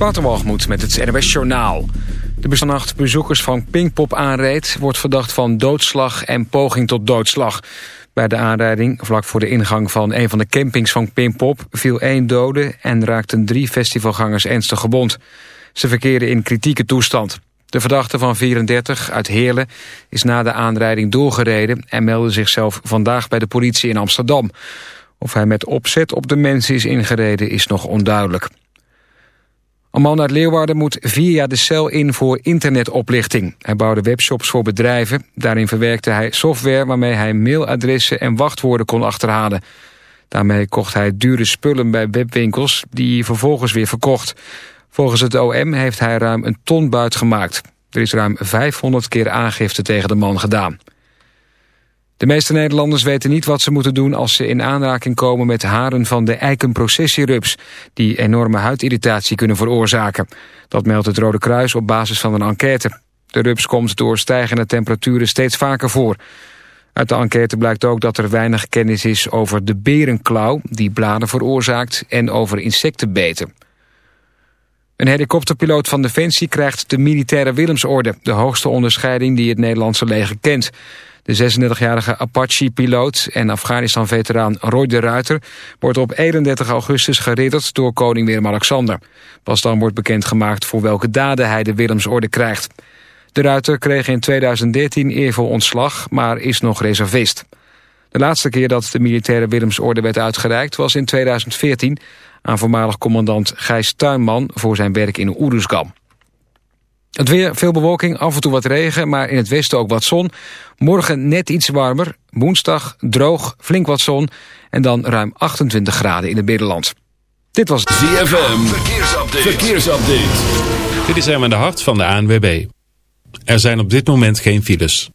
Waterwalgemoed met het NWS Journaal. De bestannacht bezoekers van Pinkpop aanreed... wordt verdacht van doodslag en poging tot doodslag. Bij de aanrijding, vlak voor de ingang van een van de campings van Pinkpop... viel één dode en raakten drie festivalgangers ernstig gewond. Ze verkeerden in kritieke toestand. De verdachte van 34 uit Heerlen is na de aanrijding doorgereden... en meldde zichzelf vandaag bij de politie in Amsterdam. Of hij met opzet op de mensen is ingereden is nog onduidelijk. Een man uit Leeuwarden moet vier jaar de cel in voor internetoplichting. Hij bouwde webshops voor bedrijven. Daarin verwerkte hij software waarmee hij mailadressen en wachtwoorden kon achterhalen. Daarmee kocht hij dure spullen bij webwinkels die hij vervolgens weer verkocht. Volgens het OM heeft hij ruim een ton buit gemaakt. Er is ruim 500 keer aangifte tegen de man gedaan. De meeste Nederlanders weten niet wat ze moeten doen als ze in aanraking komen met haren van de eikenprocessierups, die enorme huidirritatie kunnen veroorzaken. Dat meldt het Rode Kruis op basis van een enquête. De rups komt door stijgende temperaturen steeds vaker voor. Uit de enquête blijkt ook dat er weinig kennis is over de berenklauw, die bladen veroorzaakt, en over insectenbeten. Een helikopterpiloot van Defensie krijgt de militaire Willemsorde, de hoogste onderscheiding die het Nederlandse leger kent. De 36-jarige Apache-piloot en Afghanistan-veteraan Roy de Ruiter... wordt op 31 augustus geridderd door koning Willem-Alexander. Pas dan wordt bekendgemaakt voor welke daden hij de Willemsorde krijgt. De Ruiter kreeg in 2013 eervol ontslag, maar is nog reservist. De laatste keer dat de militaire Willemsorde werd uitgereikt was in 2014... aan voormalig commandant Gijs Tuinman voor zijn werk in Oeruzgan. Het weer, veel bewolking, af en toe wat regen, maar in het westen ook wat zon. Morgen net iets warmer, woensdag droog, flink wat zon... en dan ruim 28 graden in het binnenland. Dit was ZFM, verkeersupdate. verkeersupdate. Dit is Herman de Hart van de ANWB. Er zijn op dit moment geen files.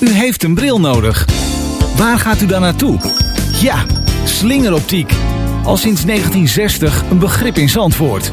U heeft een bril nodig. Waar gaat u dan naartoe? Ja, slingeroptiek. Al sinds 1960 een begrip in Zandvoort.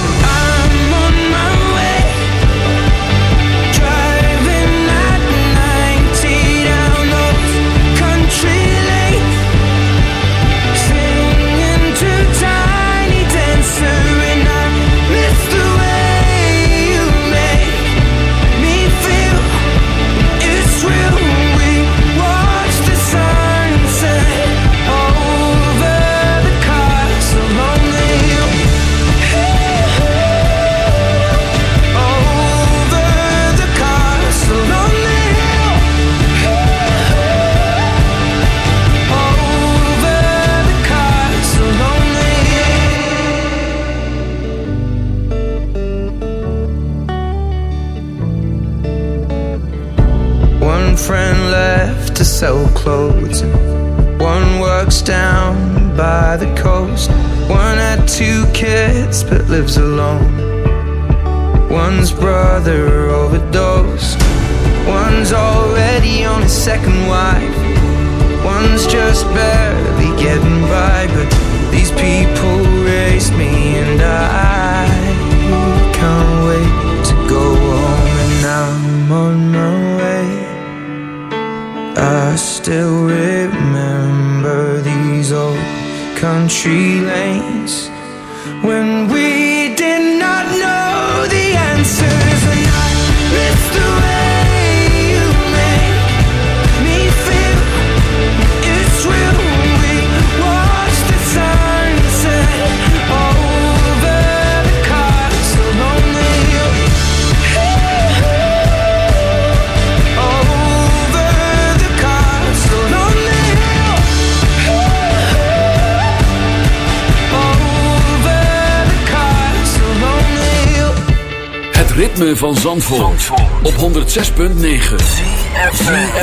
Ritme van Zandvoort, op 106.9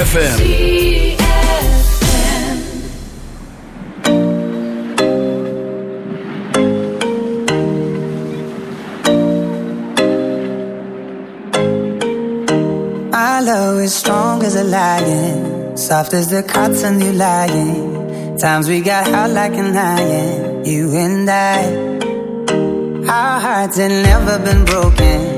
FM. Our love is strong as a lion, soft as the cotton you lying. Times we got hot like an iron, you and I. Our hearts had never been broken.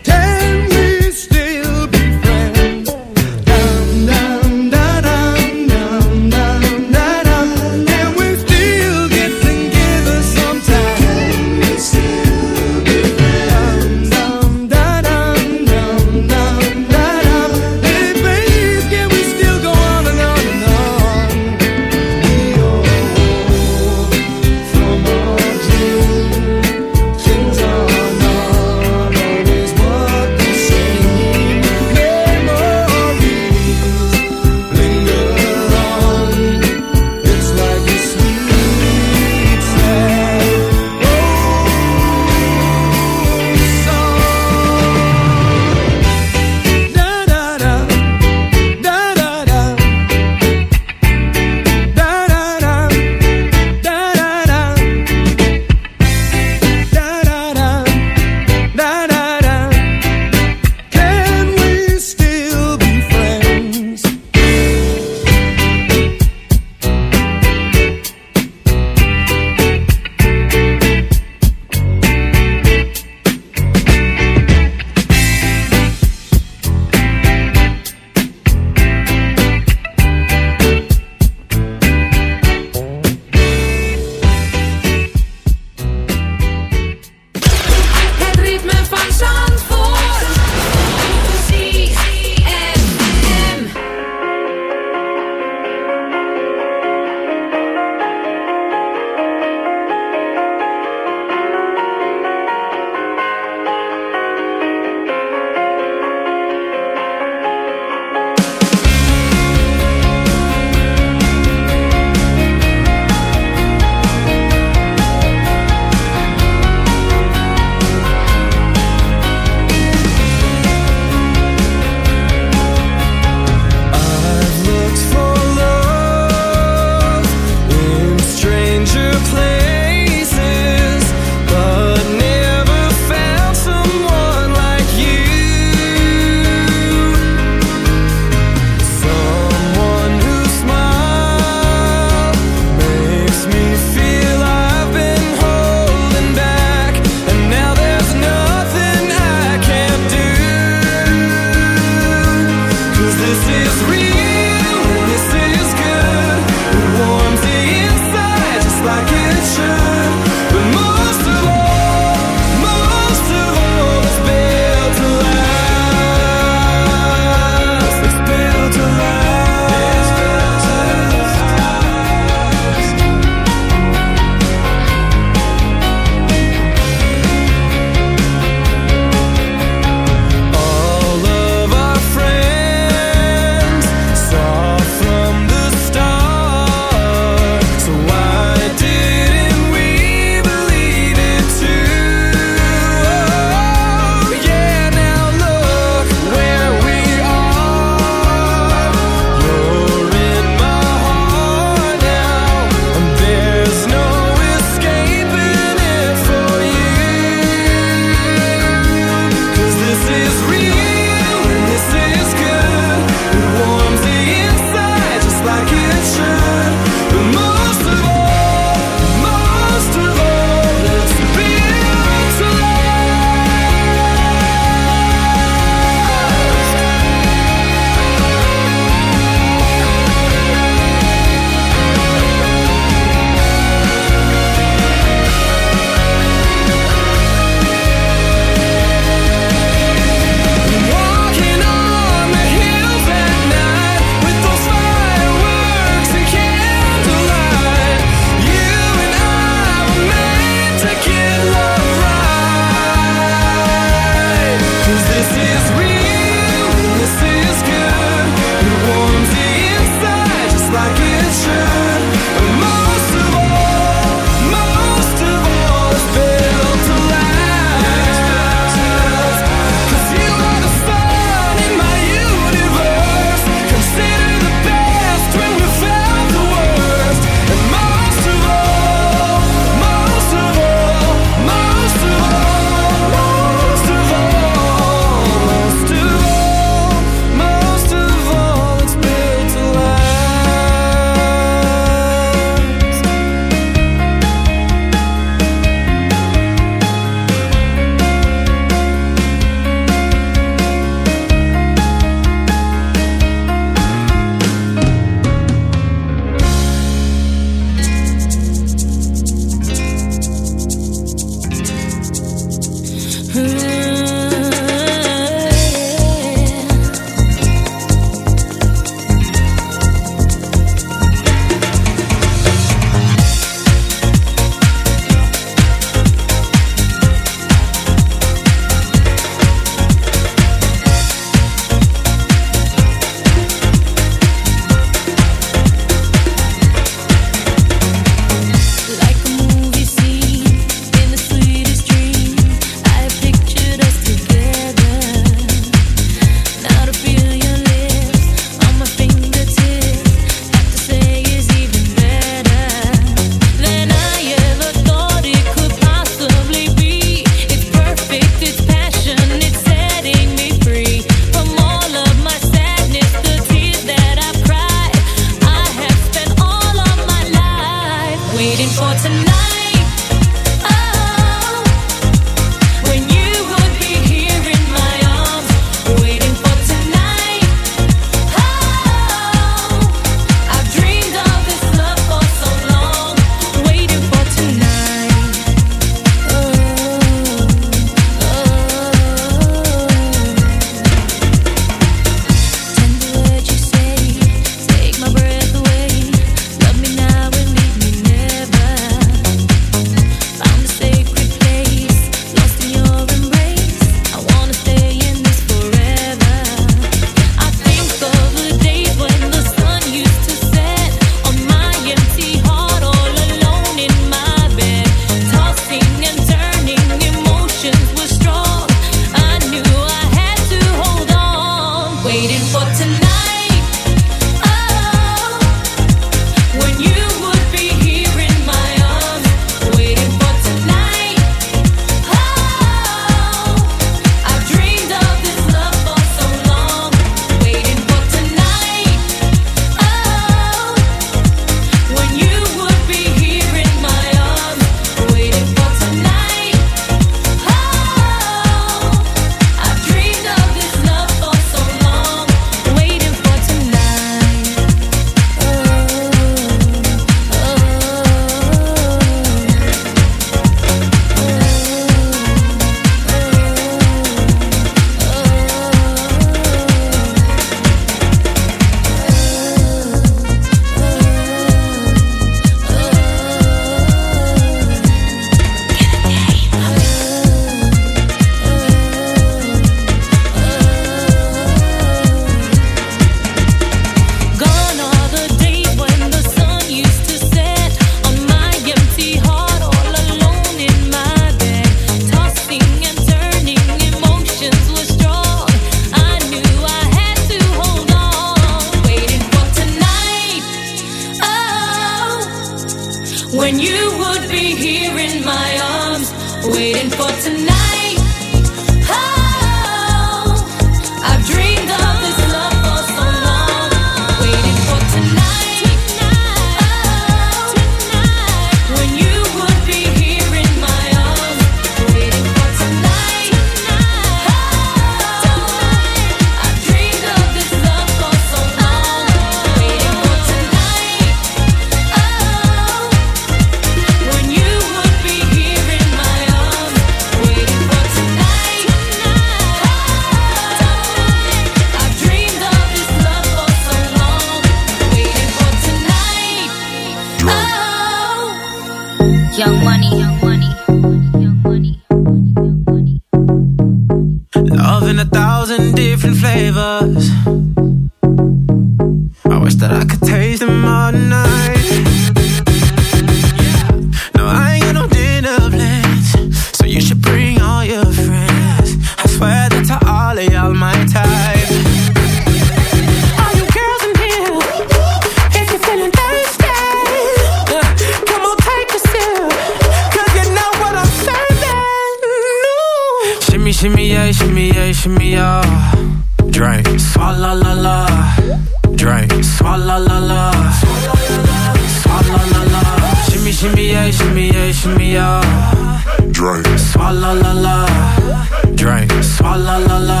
la la la.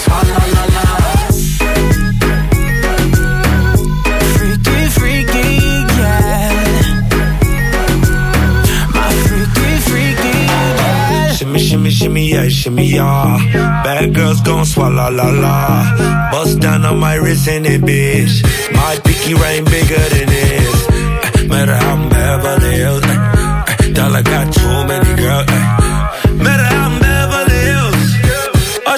Swa la la la. Freaky, freaky, yeah. My freaky, freaky, yeah. Shimmy, shimmy, shimmy, yeah, shimmy, yeah. Bad girls gon' swallow la la. Bust down on my wrist and it, bitch. My picky ring bigger than this. Uh, matter how I'm Beverly Hills. Uh, uh, dollar got too many girls.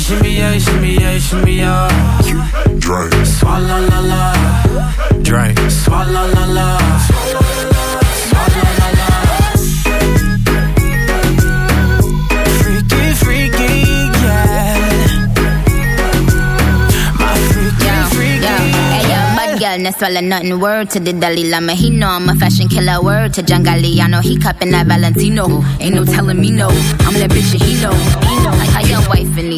shimmy, shimmy, yeah, shimmy, yeah, shimmy, yeah. Drink. Swalla la la. Drink. Swalla la la. Swalla la. Freaky, freaky, yeah. My freaky, freaky. Yeah. Hey, yo, bad girl, not swallow nothing. Word to the Dalai Lama, he know I'm a fashion killer. Word to John Galliano, he cupping that Valentino. Ain't no telling me no. I'm that bitch and he know. He know. I got wife and he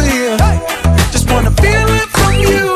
here. Just wanna feel it from you.